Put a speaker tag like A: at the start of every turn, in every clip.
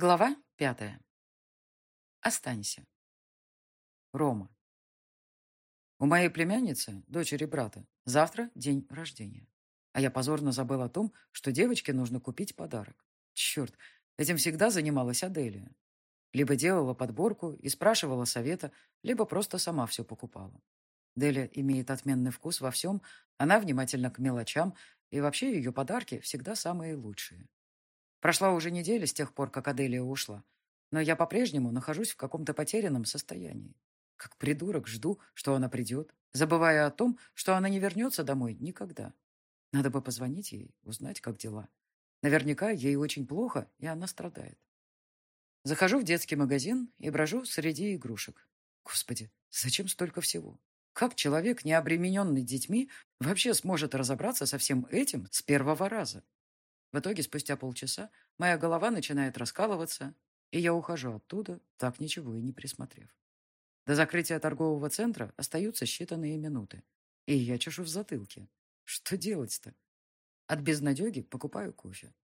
A: Глава пятая. Останься. Рома. У моей племянницы, дочери брата, завтра день рождения. А я позорно забыл о том, что девочке нужно купить подарок. Черт, этим всегда занималась Аделия. Либо делала подборку и спрашивала совета, либо просто сама все покупала. Деля имеет отменный вкус во всем, она внимательна к мелочам, и вообще ее подарки всегда самые лучшие. Прошла уже неделя с тех пор, как Аделия ушла, но я по-прежнему нахожусь в каком-то потерянном состоянии. Как придурок жду, что она придет, забывая о том, что она не вернется домой никогда. Надо бы позвонить ей, узнать, как дела. Наверняка ей очень плохо, и она страдает. Захожу в детский магазин и брожу среди игрушек. Господи, зачем столько всего? Как человек, не обремененный детьми, вообще сможет разобраться со всем этим с первого раза? В итоге, спустя полчаса, моя голова начинает раскалываться, и я ухожу оттуда, так ничего и не присмотрев. До закрытия торгового центра остаются считанные минуты, и я чешу в затылке. Что делать-то? От безнадеги покупаю кофе.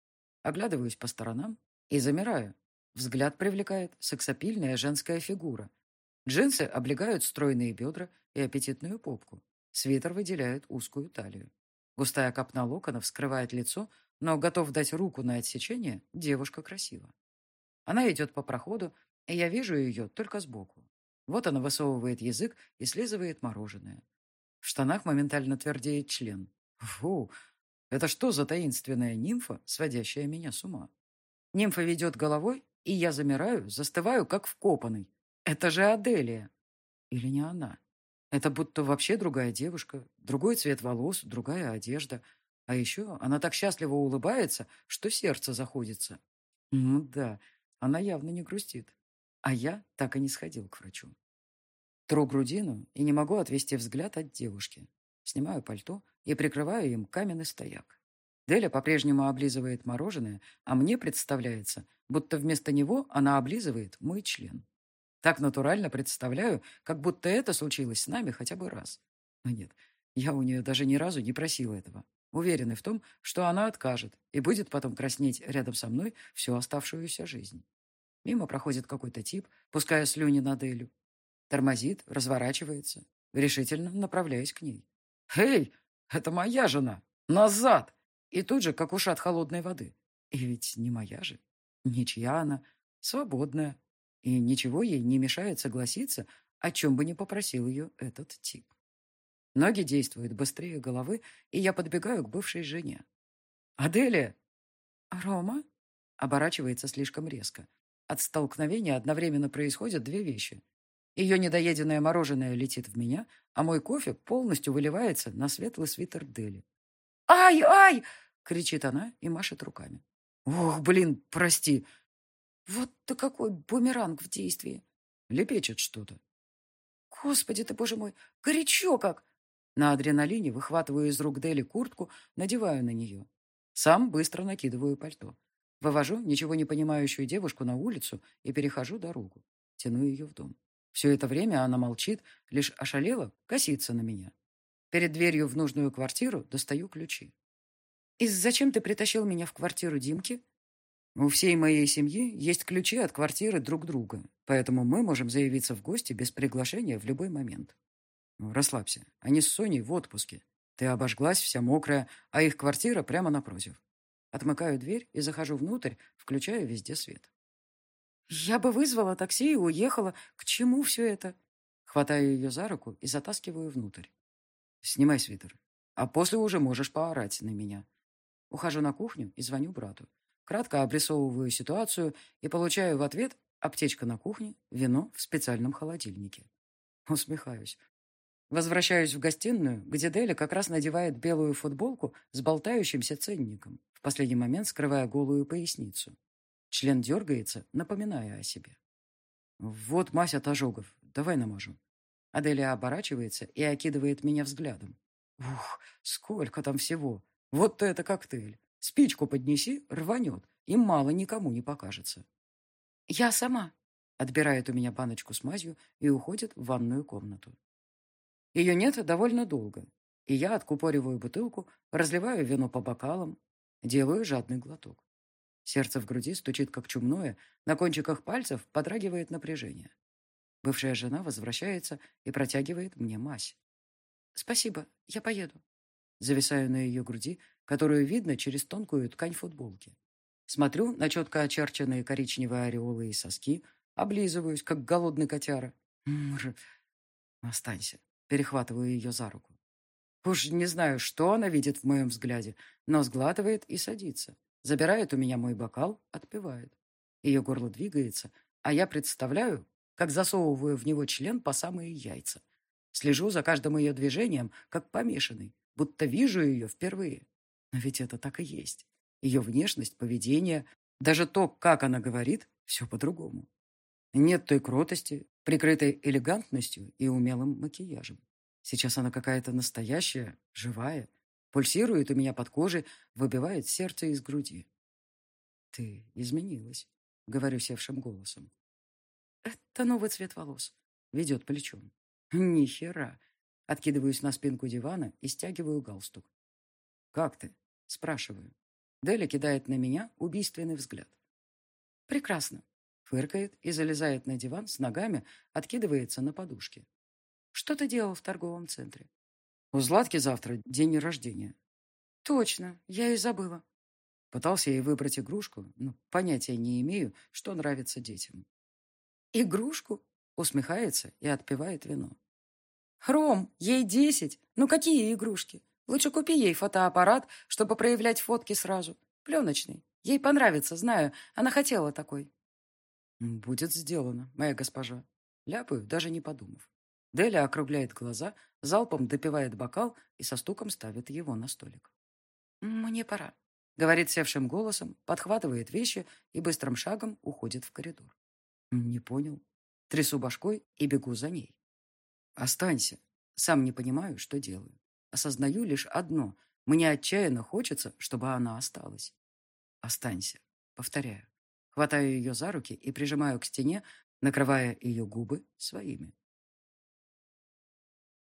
A: Оглядываюсь по сторонам и замираю. Взгляд привлекает сексапильная женская фигура. Джинсы облегают стройные бедра и аппетитную попку. Свитер выделяет узкую талию. Густая копна локонов скрывает лицо, но готов дать руку на отсечение, девушка красива. Она идет по проходу, и я вижу ее только сбоку. Вот она высовывает язык и слизывает мороженое. В штанах моментально твердеет член. Фу, это что за таинственная нимфа, сводящая меня с ума? Нимфа ведет головой, и я замираю, застываю, как вкопанный. Это же Аделия. Или не она? Это будто вообще другая девушка, другой цвет волос, другая одежда — а еще она так счастливо улыбается, что сердце заходится. Ну да, она явно не грустит. А я так и не сходил к врачу. Тру грудину и не могу отвести взгляд от девушки. Снимаю пальто и прикрываю им каменный стояк. Деля по-прежнему облизывает мороженое, а мне представляется, будто вместо него она облизывает мой член. Так натурально представляю, как будто это случилось с нами хотя бы раз. Но нет, я у нее даже ни разу не просил этого уверенный в том, что она откажет и будет потом краснеть рядом со мной всю оставшуюся жизнь. Мимо проходит какой-то тип, пуская слюни на Делю. Тормозит, разворачивается, решительно направляясь к ней. «Эй, это моя жена! Назад!» И тут же, как ушат холодной воды. И ведь не моя же. Ничья она, свободная. И ничего ей не мешает согласиться, о чем бы ни попросил ее этот тип. Ноги действуют быстрее головы, и я подбегаю к бывшей жене. «Аделия!» «Рома?» Оборачивается слишком резко. От столкновения одновременно происходят две вещи. Ее недоеденное мороженое летит в меня, а мой кофе полностью выливается на светлый свитер Дели. «Ай, ай!» — кричит она и машет руками. «Ох, блин, прости!» «Вот ты какой бумеранг в действии!» Лепечет что-то. «Господи ты, боже мой, горячо как!» На адреналине выхватываю из рук Дели куртку, надеваю на нее. Сам быстро накидываю пальто. Вывожу ничего не понимающую девушку на улицу и перехожу дорогу. Тяну ее в дом. Все это время она молчит, лишь ошалела, косится на меня. Перед дверью в нужную квартиру достаю ключи. «И зачем ты притащил меня в квартиру Димки?» «У всей моей семьи есть ключи от квартиры друг друга, поэтому мы можем заявиться в гости без приглашения в любой момент. Расслабься. Они с Соней в отпуске. Ты обожглась, вся мокрая, а их квартира прямо напротив. Отмыкаю дверь и захожу внутрь, включаю везде свет. Я бы вызвала такси и уехала. К чему все это? Хватаю ее за руку и затаскиваю внутрь. Снимай свитер. А после уже можешь поорать на меня. Ухожу на кухню и звоню брату. Кратко обрисовываю ситуацию и получаю в ответ аптечка на кухне, вино в специальном холодильнике. Усмехаюсь. Возвращаюсь в гостиную, где Деля как раз надевает белую футболку с болтающимся ценником, в последний момент скрывая голую поясницу. Член дергается, напоминая о себе. «Вот мазь от ожогов. Давай намажу». Аделия оборачивается и окидывает меня взглядом. «Ух, сколько там всего! Вот это коктейль! Спичку поднеси, рванет, и мало никому не покажется». «Я сама», — отбирает у меня баночку с мазью и уходит в ванную комнату. Ее нет довольно долго, и я откупориваю бутылку, разливаю вино по бокалам, делаю жадный глоток. Сердце в груди стучит как чумное, на кончиках пальцев подрагивает напряжение. Бывшая жена возвращается и протягивает мне мазь. «Спасибо, я поеду». Зависаю на ее груди, которую видно через тонкую ткань футболки. Смотрю на четко очерченные коричневые ореолы и соски, облизываюсь, как голодный котяра. Мр. Останься. Перехватываю ее за руку. Уж не знаю, что она видит в моем взгляде, но сглатывает и садится. Забирает у меня мой бокал, отпивает. Ее горло двигается, а я представляю, как засовываю в него член по самые яйца. Слежу за каждым ее движением, как помешанный, будто вижу ее впервые. Но ведь это так и есть. Ее внешность, поведение, даже то, как она говорит, все по-другому. Нет той кротости, прикрытой элегантностью и умелым макияжем. Сейчас она какая-то настоящая, живая, пульсирует у меня под кожей, выбивает сердце из груди. «Ты изменилась», — говорю севшим голосом. «Это новый цвет волос», — ведет плечом. «Ни хера». Откидываюсь на спинку дивана и стягиваю галстук. «Как ты?» — спрашиваю. Деля кидает на меня убийственный взгляд. «Прекрасно», — фыркает и залезает на диван с ногами, откидывается на подушке. «Что ты делал в торговом центре?» У Златки завтра день рождения. Точно, я и забыла. Пытался ей выбрать игрушку, но понятия не имею, что нравится детям. Игрушку? Усмехается и отпивает вино. Ром, ей десять. Ну какие игрушки? Лучше купи ей фотоаппарат, чтобы проявлять фотки сразу. Пленочный. Ей понравится, знаю. Она хотела такой. Будет сделано, моя госпожа. Ляпаю, даже не подумав. Деля округляет глаза, залпом допивает бокал и со стуком ставит его на столик. «Мне пора», — говорит севшим голосом, подхватывает вещи и быстрым шагом уходит в коридор. «Не понял». Трясу башкой и бегу за ней. «Останься». Сам не понимаю, что делаю. Осознаю лишь одно. Мне отчаянно хочется, чтобы она осталась. «Останься», — повторяю. Хватаю ее за руки и прижимаю к стене, накрывая ее губы своими.